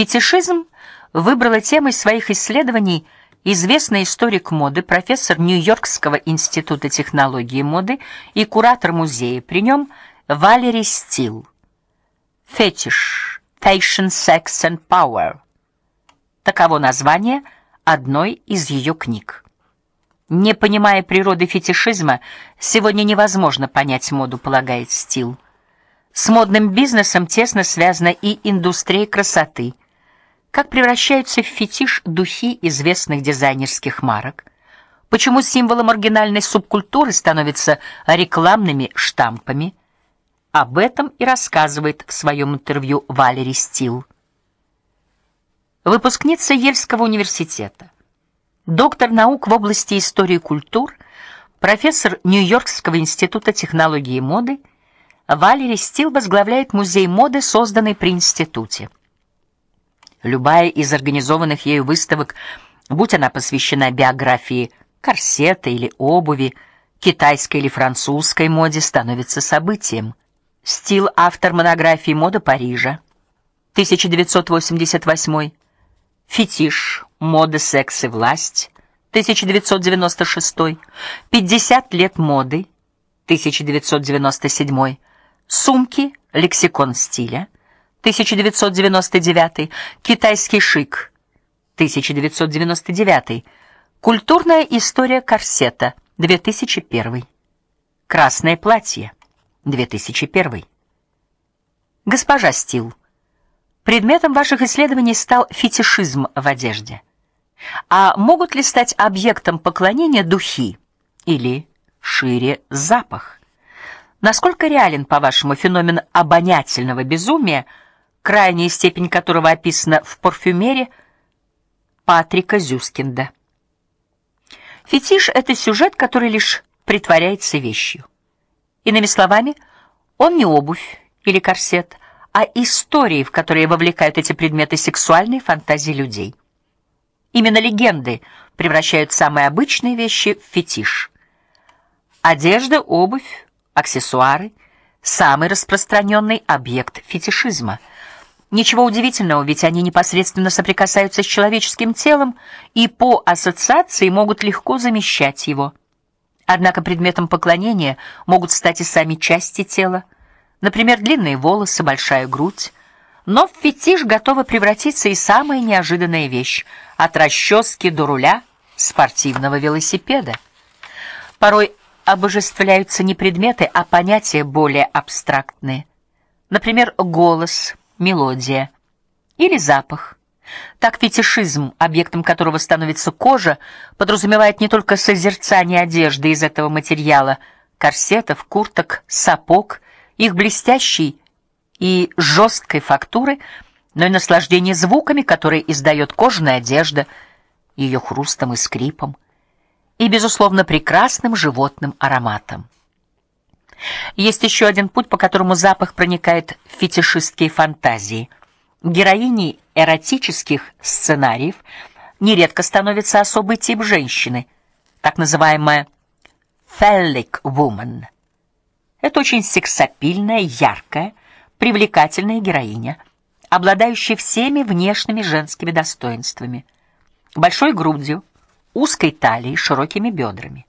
Фетишизм выбрала темой своих исследований известный историк моды, профессор Нью-Йоркского института технологии моды и куратор музея при нем Валери Стил. Фетиш Fashion, Sex and Power. Таково название одной из ее книг. Не понимая природы фетишизма, сегодня невозможно понять моду, полагает Стил. С модным бизнесом тесно связана и индустрия красоты. Как превращаются в фетиш духи известных дизайнерских марок? Почему символом маргинальной субкультуры становятся рекламными штампами? Об этом и рассказывает в своем интервью Валери Стил. Выпускница Ельского университета, доктор наук в области истории культур, профессор Нью-Йоркского института технологии и моды Валери Стил возглавляет музей моды, созданный при институте. Любая из организованных ею выставок, будь она посвящена биографии корсета или обуви, китайской или французской моде, становится событием. Стил автор монографии Мода Парижа 1988. Фетиш. Мода, секс и власть 1996. 50 лет моды 1997. Сумки, лексикон стиля 1999, китайский шик 1999, культурная история корсета 2001, красное платье 2001. Госпожа Стил, предметом ваших исследований стал фетишизм в одежде. А могут ли стать объектом поклонения духи или шире запах? Насколько реален, по-вашему, феномен обонятельного безумия, крайняя степень которого описана в парфюмере Патрика Зюскинда? Фетиш это сюжет, который лишь притворяется вещью. Иными словами, он не обувь или корсет, а истории, в которые вовлекают эти предметы сексуальной фантазии людей. Именно легенды превращают самые обычные вещи в фетиш. Одежда, обувь, аксессуары самый распространенный объект фетишизма. Ничего удивительного, ведь они непосредственно соприкасаются с человеческим телом и по ассоциации могут легко замещать его. Однако предметом поклонения могут стать и сами части тела, например, длинные волосы, большая грудь. Но в фетиш готова превратиться и самая неожиданная вещь от расчески до руля спортивного велосипеда. Порой обожествляются не предметы, а понятия более абстрактные. Например, голос, мелодия или запах. Так фетишизм, объектом которого становится кожа, подразумевает не только созерцание одежды из этого материала, корсетов, курток, сапог, их блестящей и жесткой фактуры, но и наслаждение звуками, которые издает кожаная одежда, ее хрустом и скрипом и безусловно прекрасным животным ароматом. Есть еще один путь, по которому запах проникает в фетишистские фантазии. Героиней эротических сценариев нередко становится особый тип женщины, так называемая phallic woman. Это очень сексапильная, яркая, привлекательная героиня, обладающая всеми внешними женскими достоинствами: большой грудью, узкой талией, широкими бедрами.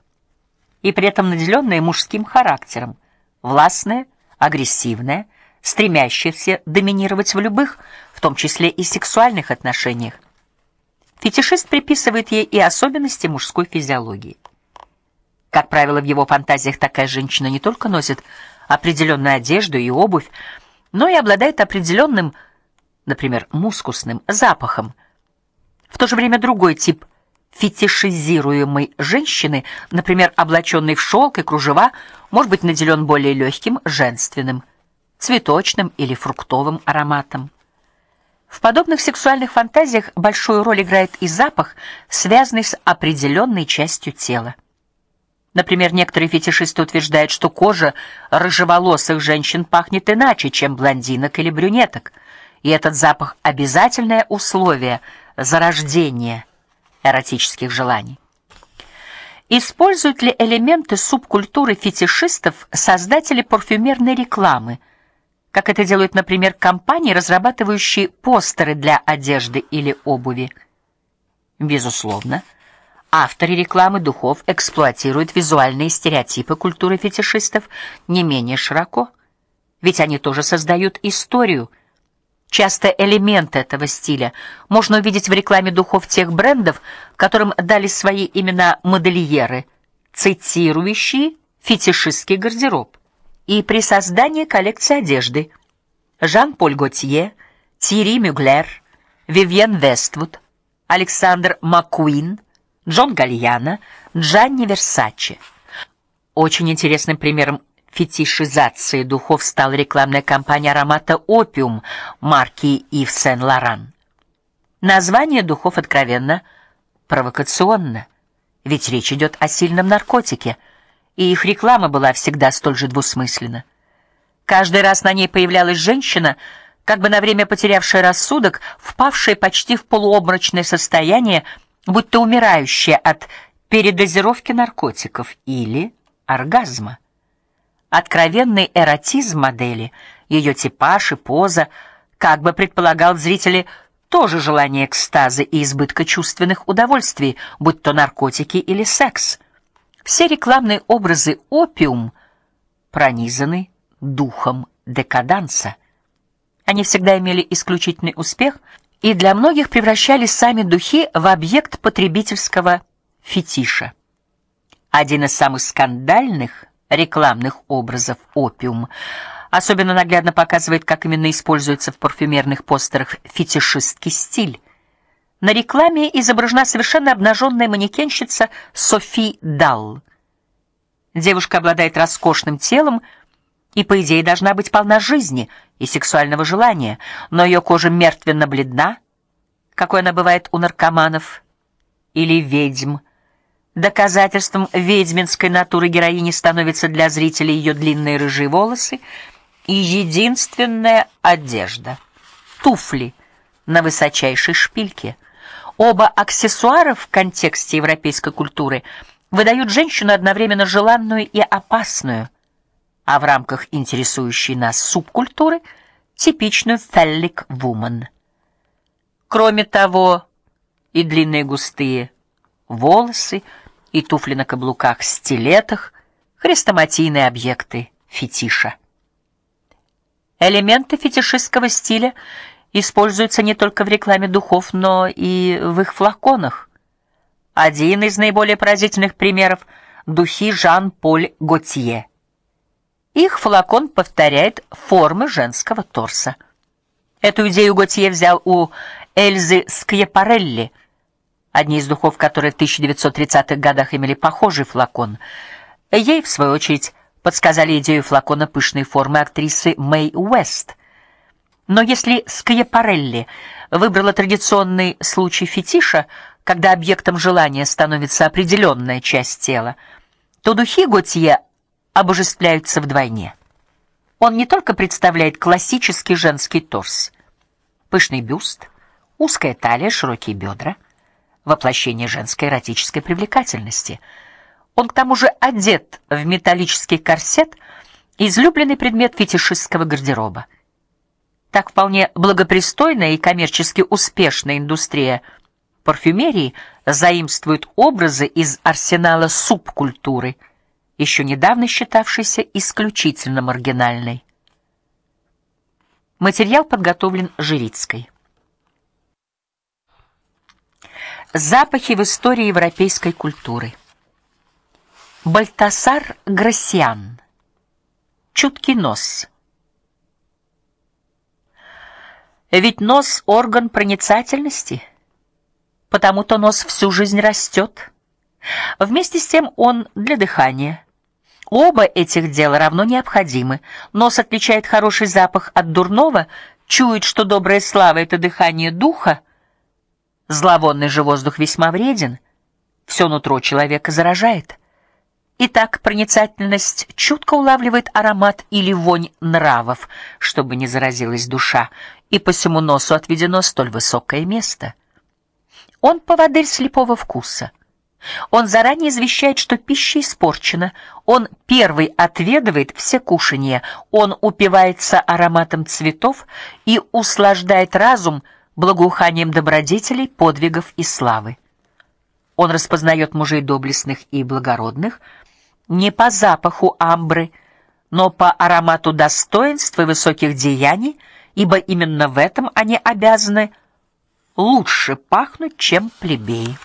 И при этом наделенная мужским характером, властная, агрессивная, стремящаяся доминировать в любых, в том числе и сексуальных отношениях. Фетишист приписывает ей и особенности мужской физиологии. Как правило, в его фантазиях такая женщина не только носит определенную одежду и обувь, но и обладает определенным, например, мускусным запахом. В то же время другой тип фетишизируемой женщины, например, облаченной в шелк и кружева, может быть наделен более легким женственным, цветочным или фруктовым ароматом. В подобных сексуальных фантазиях большую роль играет и запах, связанный с определенной частью тела. Например, некоторые фетишисты утверждают, что кожа рыжеволосых женщин пахнет иначе, чем блондинок или брюнеток, и этот запах обязательное условие зарождения эротических желаний. Используют ли элементы субкультуры фетишистов создатели парфюмерной рекламы, как это делают, например, компании, разрабатывающие постеры для одежды или обуви. Безусловно, авторы рекламы духов эксплуатируют визуальные стереотипы культуры фетишистов не менее широко, ведь они тоже создают историю. Часто элементы этого стиля можно увидеть в рекламе духов тех брендов, которым дали свои имена модельеры, цитирующие фетишистский гардероб и при создании коллекции одежды Жан-Поль Готье, Тири Мюглер, Вивьен Вествуд, Александр Маккуин, Джон Гальяно, Джанни Версаче. Очень интересным примером фетишизации духов стала рекламная кампания аромата Опиум марки Ив Сен-Лоран. Название духов откровенно провокационно, ведь речь идет о сильном наркотике – и их реклама была всегда столь же двусмысленна. Каждый раз на ней появлялась женщина, как бы на время потерявшая рассудок, впавшая почти в полуобморочное состояние, будто умирающая от передозировки наркотиков или оргазма. Откровенный эротизм модели, ее типаж и поза, как бы предполагал зрители тоже желание экстаза и избытка чувственных удовольствий, будь то наркотики или секс. Все рекламные образы опиум пронизаны духом декаданса. Они всегда имели исключительный успех и для многих превращали сами духи в объект потребительского фетиша. Один из самых скандальных рекламных образов опиум особенно наглядно показывает, как именно используется в парфюмерных постерах фетишистский стиль. На рекламе изображена совершенно обнаженная манекенщица Софи Далл. Девушка обладает роскошным телом и по идее должна быть полна жизни и сексуального желания, но ее кожа мертвенно-бледна, какой она бывает у наркоманов или ведьм. Доказательством ведьминской натуры героини становятся для зрителей ее длинные рыжие волосы и единственная одежда туфли на высочайшей шпильке. Оба аксессуара в контексте европейской культуры выдают женщину одновременно желанную и опасную, а в рамках интересующей нас субкультуры типичную феллик вумен. Кроме того, и длинные густые волосы, и туфли на каблуках, стилетах хрестоматийные объекты фетиша. Элементы фетишистского стиля используются не только в рекламе духов, но и в их флаконах. Один из наиболее поразительных примеров духи Жан-Поль Готье. Их флакон повторяет формы женского торса. Эту идею Готье взял у Эльзы Скьяпарелли, одни из духов которой в 1930-х годах имели похожий флакон. Ей в свою очередь подсказали идею флакона пышной формы актрисы Мэй Уэст. Но если Скьяпарелли выбрала традиционный случай фетиша, когда объектом желания становится определенная часть тела, то духи Готье обожествляются вдвойне. Он не только представляет классический женский торс, пышный бюст, узкая талия, широкие бедра, воплощение женской эротической привлекательности. Он к тому же одет в металлический корсет, излюбленный предмет фетишистского гардероба. Так вполне благопристойная и коммерчески успешная индустрия парфюмерии заимствует образы из арсенала субкультуры, еще недавно считавшейся исключительно маргинальной. Материал подготовлен Жирицкой. Запахи в истории европейской культуры. Бальтасар Грасиан. Чуткий нос. Ведь нос орган проницательности, потому-то нос всю жизнь растет. Вместе с тем он для дыхания. Оба этих дела равно необходимы. Нос отличает хороший запах от дурного, чует, что добрая слава это дыхание духа. Зловонный же воздух весьма вреден, все нутро человека заражает. Итак, проницательность чутко улавливает аромат или вонь нравов, чтобы не заразилась душа, и по всему носу отведено столь высокое место. Он поводырь слепого вкуса. Он заранее извещает, что пища испорчена. Он первый отведывает все кушанья. Он упивается ароматом цветов и услаждает разум благоуханием добродетелей, подвигов и славы. Он распознает мужей доблестных и благородных не по запаху амбры, но по аромату достоинства и высоких деяний, ибо именно в этом они обязаны лучше пахнуть, чем плебеи.